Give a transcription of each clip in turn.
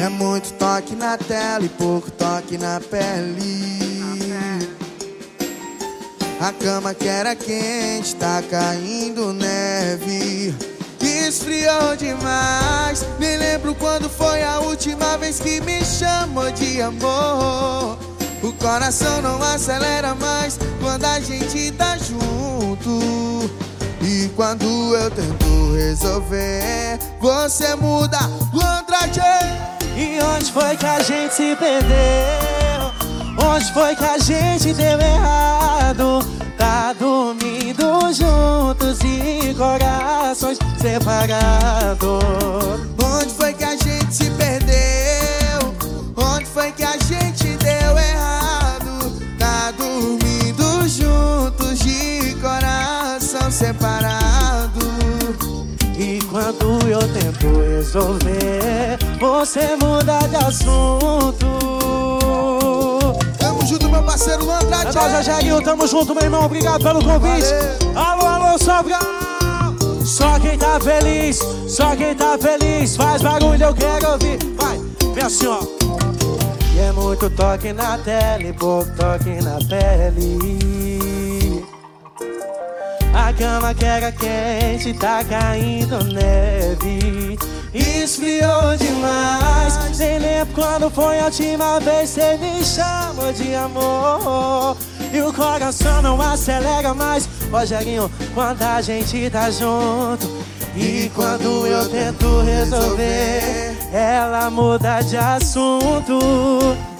É muito toque na tela e pouco toque na pele. A cama que era quente tá caindo neve. Esfriou demais. Nem lembro quando foi a última vez que me chamou de amor. O coração não acelera mais quando a gente tá junto. E quando eu tento resolver, você muda contra gente. E onde foi que a gente se perdeu? Onde foi que a gente deu errado? Tá dormindo juntos e corações separados. Onde foi que a gente se perdeu? Onde foi que a gente deu errado? Tá dormindo juntos de coração separado. E quando eu tento resolver, você muda de assunto. Tamo junto, meu parceiro Luan É nóis, Rogerinho, tamo junto, meu irmão. Obrigado pelo convite. Alô, alô, Sobral. Só quem tá feliz, só quem tá feliz. Faz barulho, eu quero ouvir. Vai, vem assim, ó. E é muito toque na tela e pouco toque na pele. A cama que era quente tá caindo neve. Esfriou demais. Nem lembro quando foi a última vez que me chamou de amor. E o coração não acelera mais. Rogerinho, quando a gente tá junto. E quando eu tento resolver, ela muda de assunto.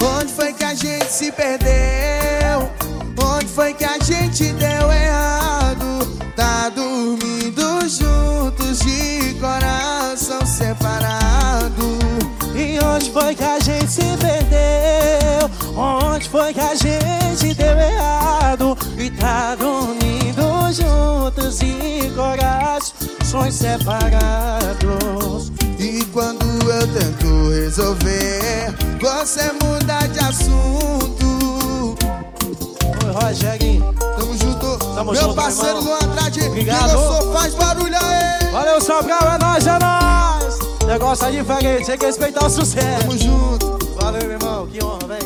Onde foi que a gente se perdeu? Onde foi que a gente deu foi que a gente se perdeu? Onde foi que a gente deu errado? E tá dormindo juntos e corações separados. E quando eu tento resolver, você muda de assunto. Oi, Rogerinho. Tamo junto, Tamo meu junto, parceiro irmão. Luan Andrade. Obrigado. Quem gostou, faz barulho aí. Valeu, Sobral, é nóis, é nóis! Negócio é diferente, tem que respeitar o sucesso. Tamo junto. Valeu, meu irmão, que honra, vem.